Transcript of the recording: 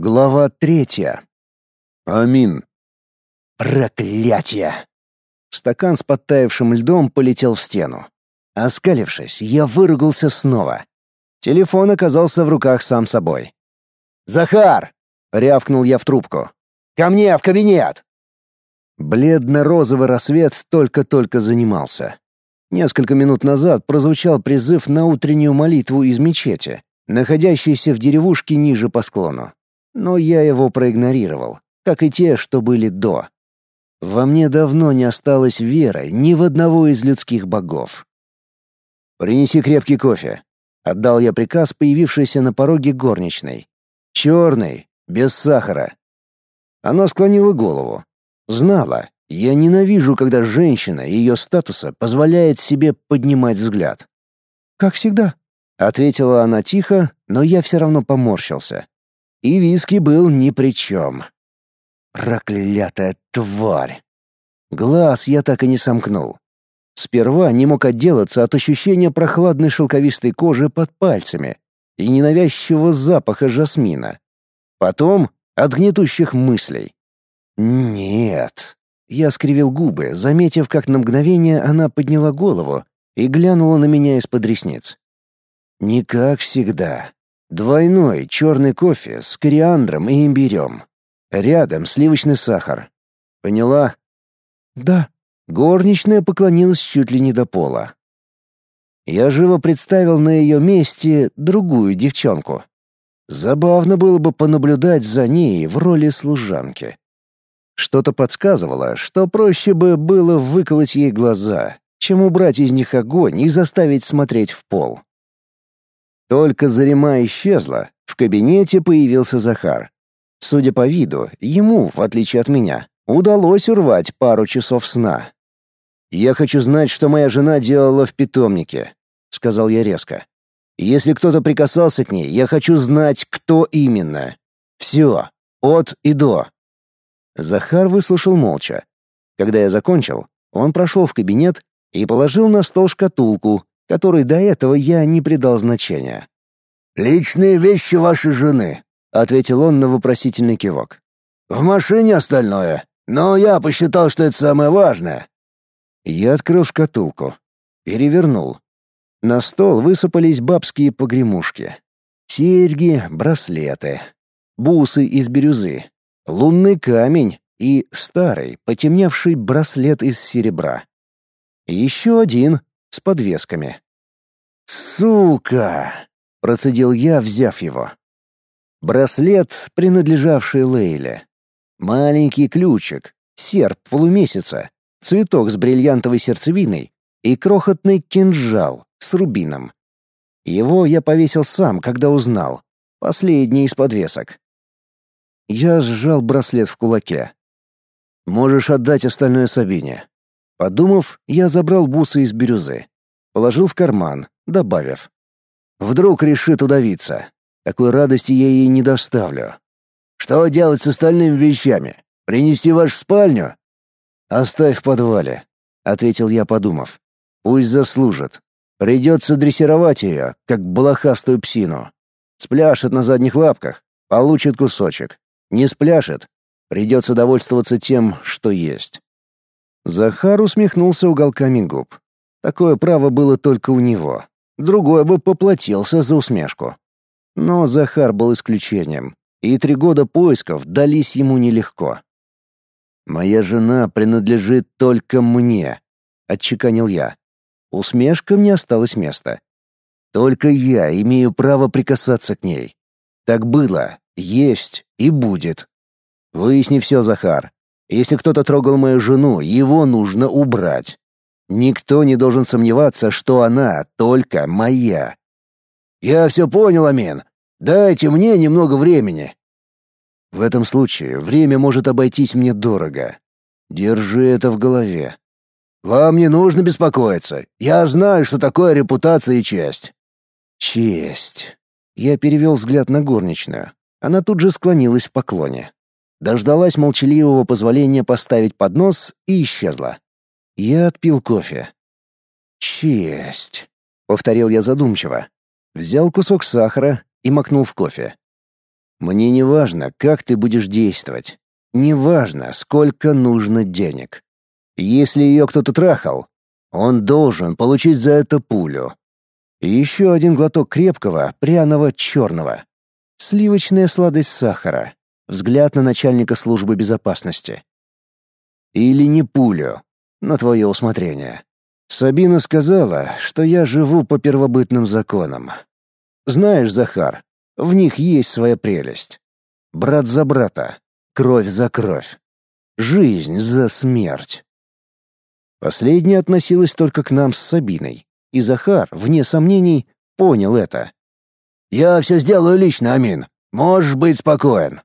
Глава третья. Амин. Проклятие! Стакан с подтаявшим льдом полетел в стену. Оскалившись, я выругался снова. Телефон оказался в руках сам собой. «Захар!» — рявкнул я в трубку. «Ко мне в кабинет!» Бледно-розовый рассвет только-только занимался. Несколько минут назад прозвучал призыв на утреннюю молитву из мечети, находящейся в деревушке ниже по склону но я его проигнорировал, как и те, что были до. Во мне давно не осталось веры ни в одного из людских богов. «Принеси крепкий кофе», — отдал я приказ, появившейся на пороге горничной. «Черный, без сахара». Она склонила голову. Знала, я ненавижу, когда женщина ее статуса позволяет себе поднимать взгляд. «Как всегда», — ответила она тихо, но я все равно поморщился. И виски был ни при чем. Проклятая тварь! Глаз я так и не сомкнул. Сперва не мог отделаться от ощущения прохладной шелковистой кожи под пальцами и ненавязчивого запаха жасмина. Потом от гнетущих мыслей. «Нет». Я скривил губы, заметив, как на мгновение она подняла голову и глянула на меня из-под ресниц. «Не как всегда. Двойной черный кофе с кориандром и имбирем. Рядом сливочный сахар. Поняла? Да. Горничная поклонилась чуть ли не до пола. Я живо представил на ее месте другую девчонку. Забавно было бы понаблюдать за ней в роли служанки. Что-то подсказывало, что проще бы было выколоть ей глаза, чем убрать из них огонь и заставить смотреть в пол. Только Зарима исчезла, в кабинете появился Захар. Судя по виду, ему, в отличие от меня, удалось урвать пару часов сна. «Я хочу знать, что моя жена делала в питомнике», — сказал я резко. «Если кто-то прикасался к ней, я хочу знать, кто именно. Все, от и до». Захар выслушал молча. Когда я закончил, он прошел в кабинет и положил на стол шкатулку, которой до этого я не придал значения. «Личные вещи вашей жены», — ответил он на вопросительный кивок. «В машине остальное, но я посчитал, что это самое важное». Я открыл шкатулку, перевернул. На стол высыпались бабские погремушки. Серьги, браслеты, бусы из бирюзы, лунный камень и старый, потемневший браслет из серебра. Еще один с подвесками. «Сука!» — процедил я, взяв его. Браслет, принадлежавший Лейле. Маленький ключик, серп полумесяца, цветок с бриллиантовой сердцевиной и крохотный кинжал с рубином. Его я повесил сам, когда узнал. Последний из подвесок. Я сжал браслет в кулаке. «Можешь отдать остальное Сабине. Подумав, я забрал бусы из бирюзы. Положил в карман, добавив. «Вдруг решит удавиться. Такой радости я ей не доставлю. Что делать с остальными вещами? Принести в вашу спальню?» «Оставь в подвале», — ответил я, подумав. «Пусть заслужит. Придется дрессировать ее, как блохастую псину. Спляшет на задних лапках, получит кусочек. Не спляшет, придется довольствоваться тем, что есть». Захар усмехнулся уголками губ. Такое право было только у него. Другой бы поплатился за усмешку. Но Захар был исключением, и три года поисков дались ему нелегко. «Моя жена принадлежит только мне», — отчеканил я. Усмешка мне осталось место. «Только я имею право прикасаться к ней. Так было, есть и будет. Выясни все, Захар. Если кто-то трогал мою жену, его нужно убрать. Никто не должен сомневаться, что она только моя. Я все понял, Амин. Дайте мне немного времени. В этом случае время может обойтись мне дорого. Держи это в голове. Вам не нужно беспокоиться. Я знаю, что такое репутация и честь. Честь. Я перевел взгляд на горничную. Она тут же склонилась в поклоне дождалась молчаливого позволения поставить поднос и исчезла. Я отпил кофе. «Честь», — повторил я задумчиво. Взял кусок сахара и макнул в кофе. Мне не важно, как ты будешь действовать. Не важно, сколько нужно денег. Если ее кто-то трахал, он должен получить за это пулю. Еще один глоток крепкого, пряного, черного. Сливочная сладость сахара. Взгляд на начальника службы безопасности. Или не пулю, на твое усмотрение. Сабина сказала, что я живу по первобытным законам. Знаешь, Захар, в них есть своя прелесть. Брат за брата, кровь за кровь, жизнь за смерть. Последняя относилась только к нам с Сабиной, и Захар, вне сомнений, понял это. «Я все сделаю лично, Амин. Можешь быть спокоен»,